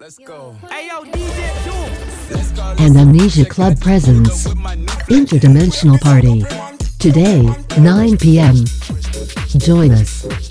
Let's go. Ayo, DJ Doom. Let's go. and Amnesia Club presents Interdimensional Party. Today, 9 p.m. Join us.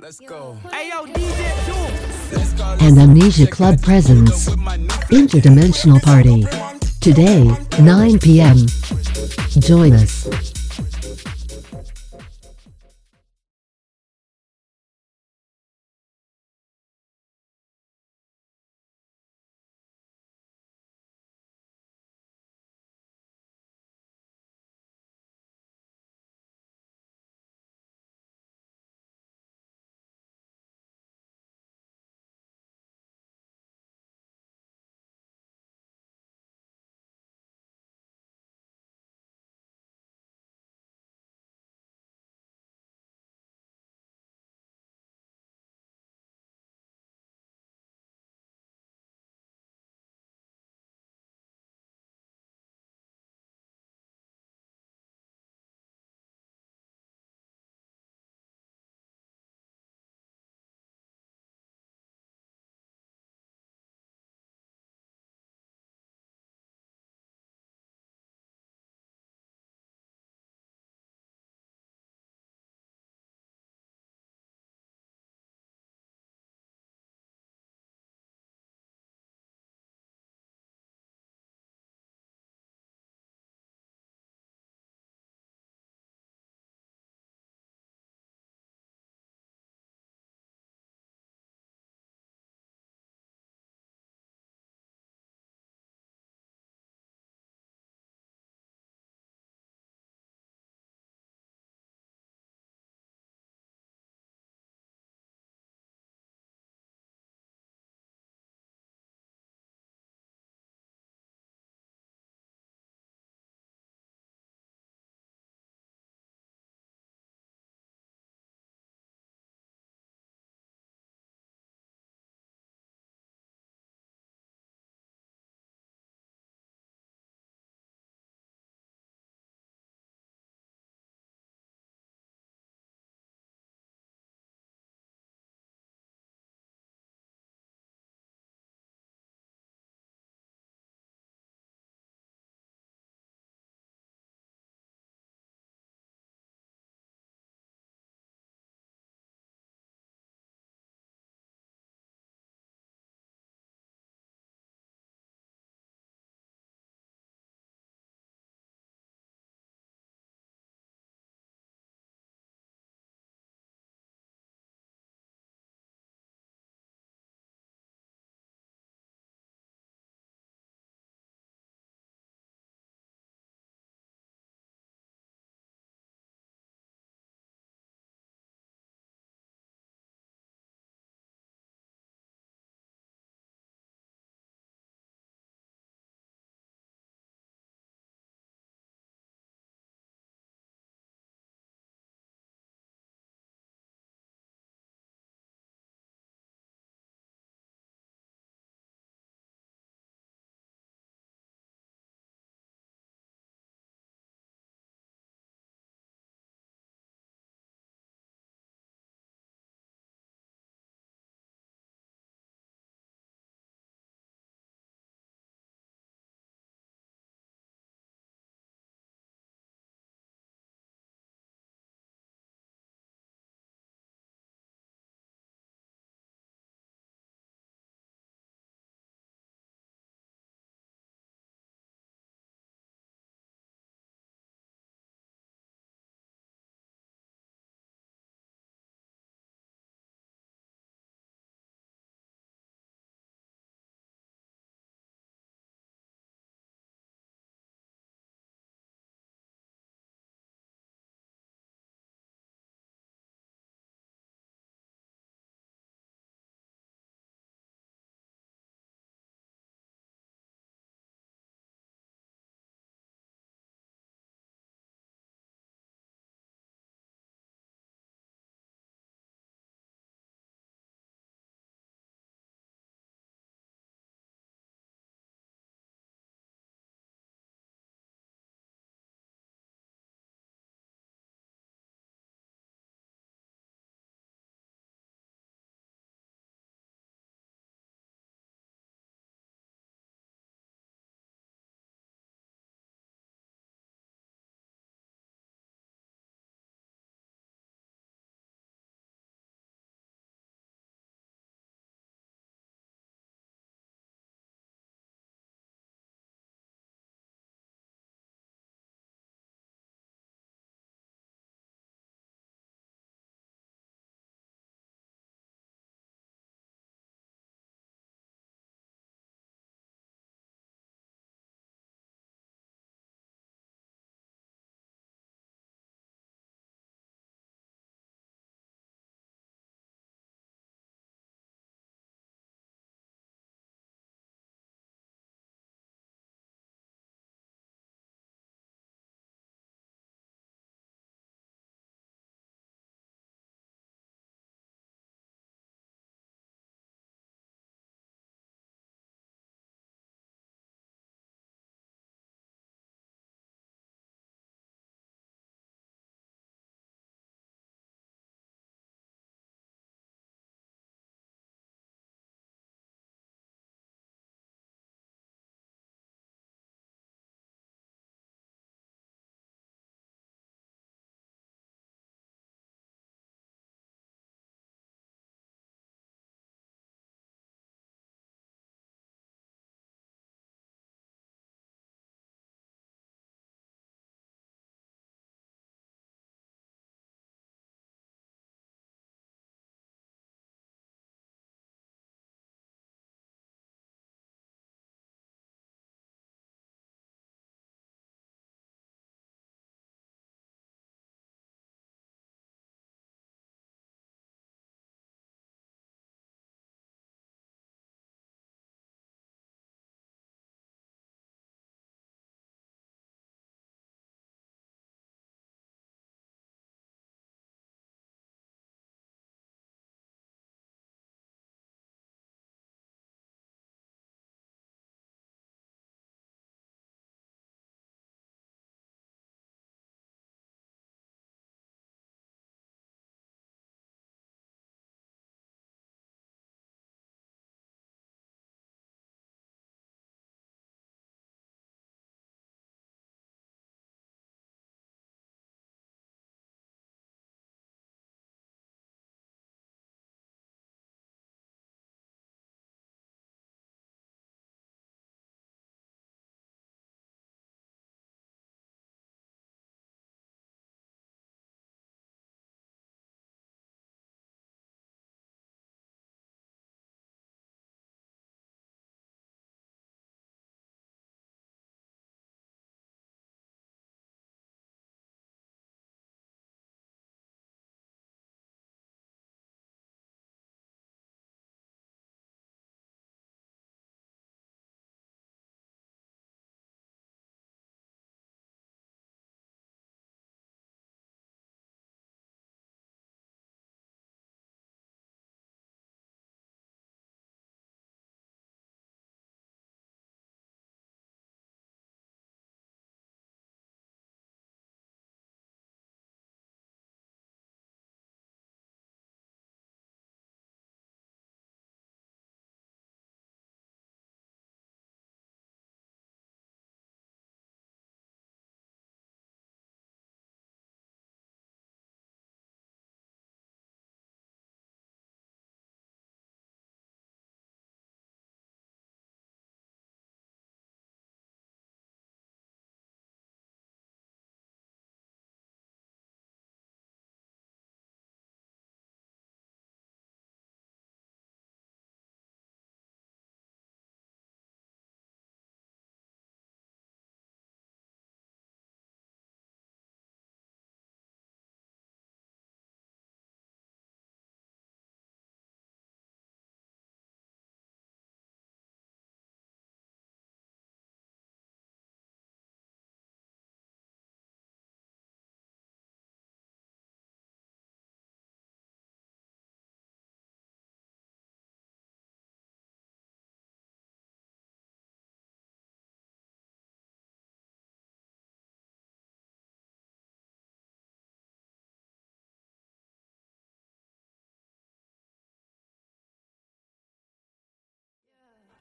Let's go. Ayo, DJ Doom. Let's go. and Amnesia Club presents Interdimensional Party. Today, 9 p.m. Join us.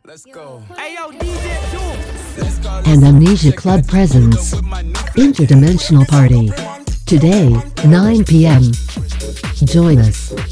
Let's go. Hey DJ Doom. and Amnesia Club presents Interdimensional Party. Today, 9 p.m. Join us.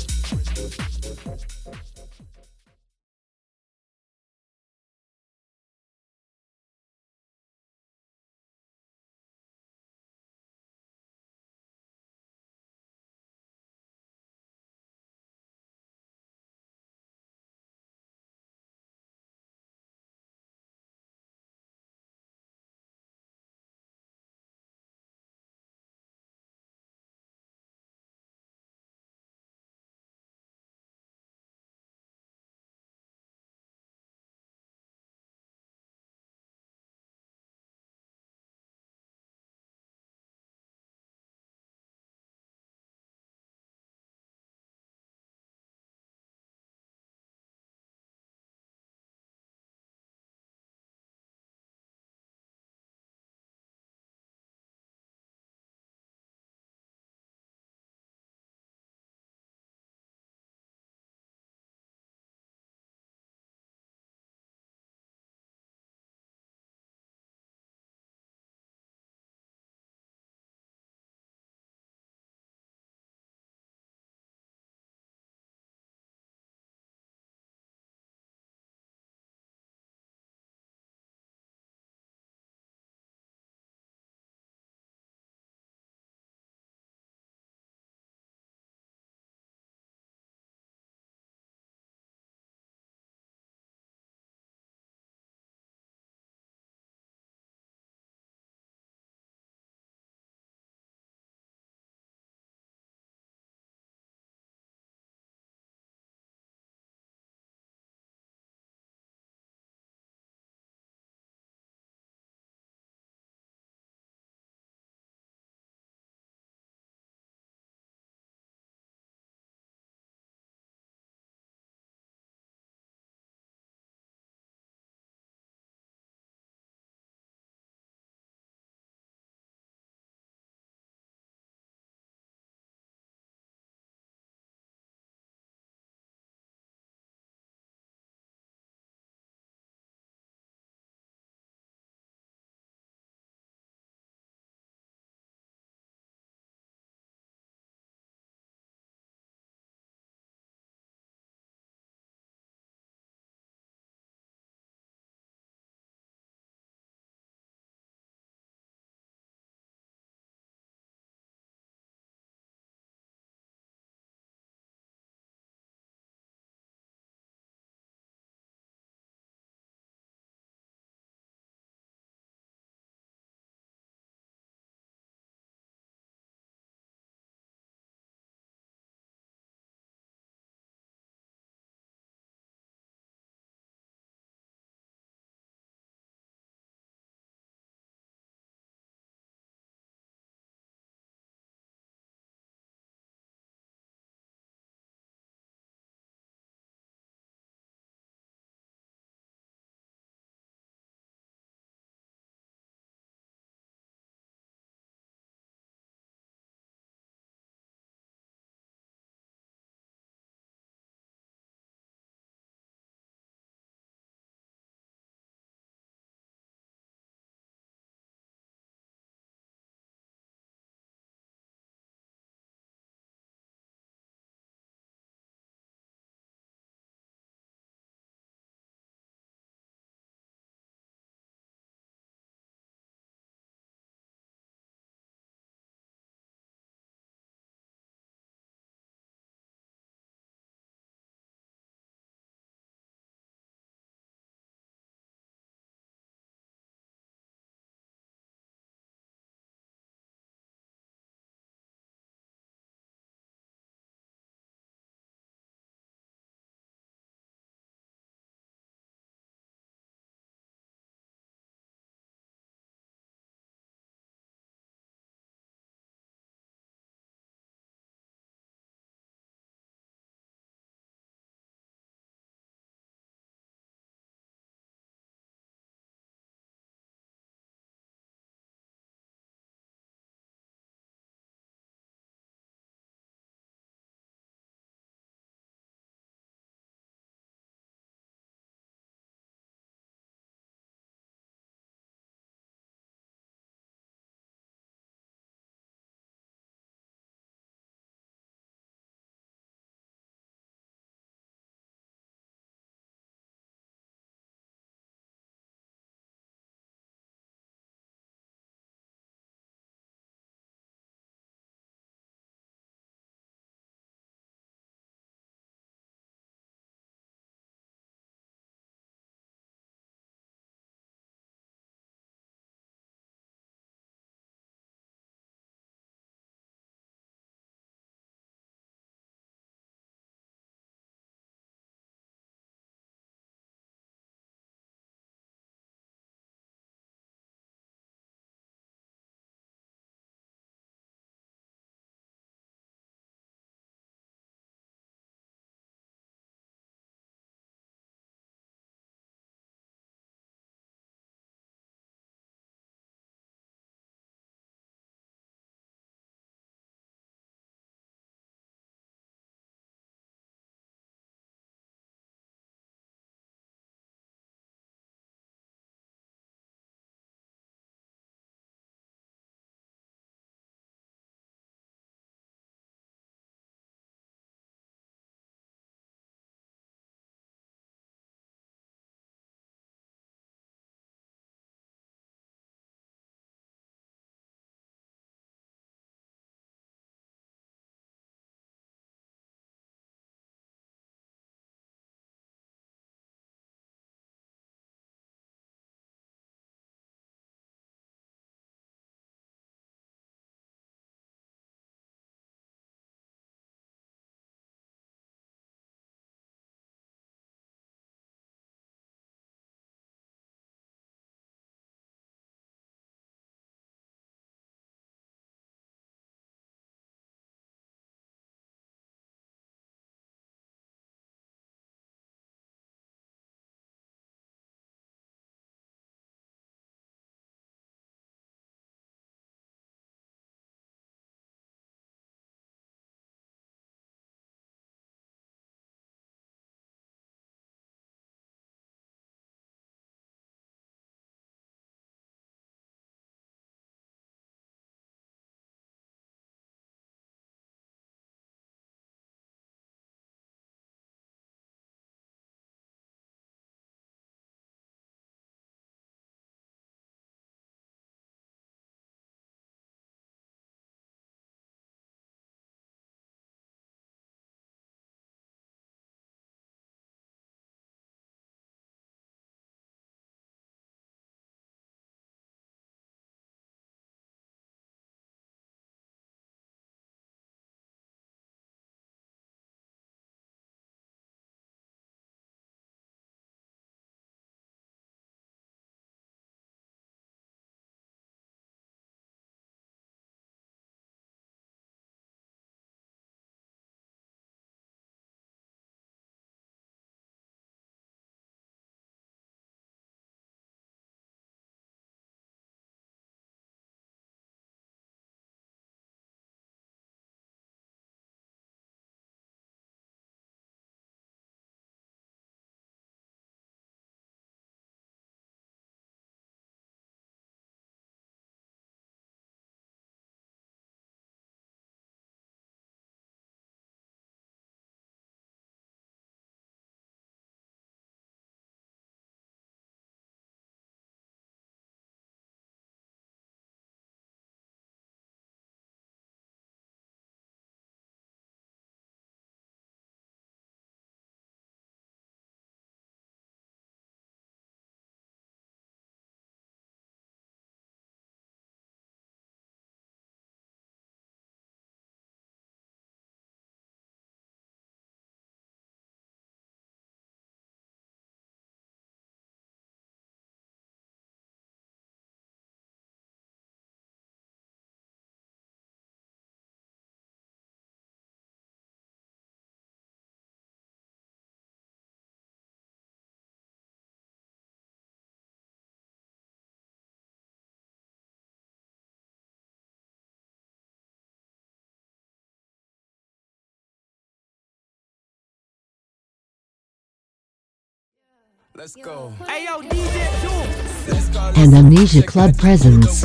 Let's go. Hey DJ Doom. and Amnesia Club presents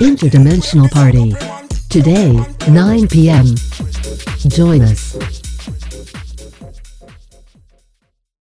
Interdimensional Party. Today, 9 p.m. Join us.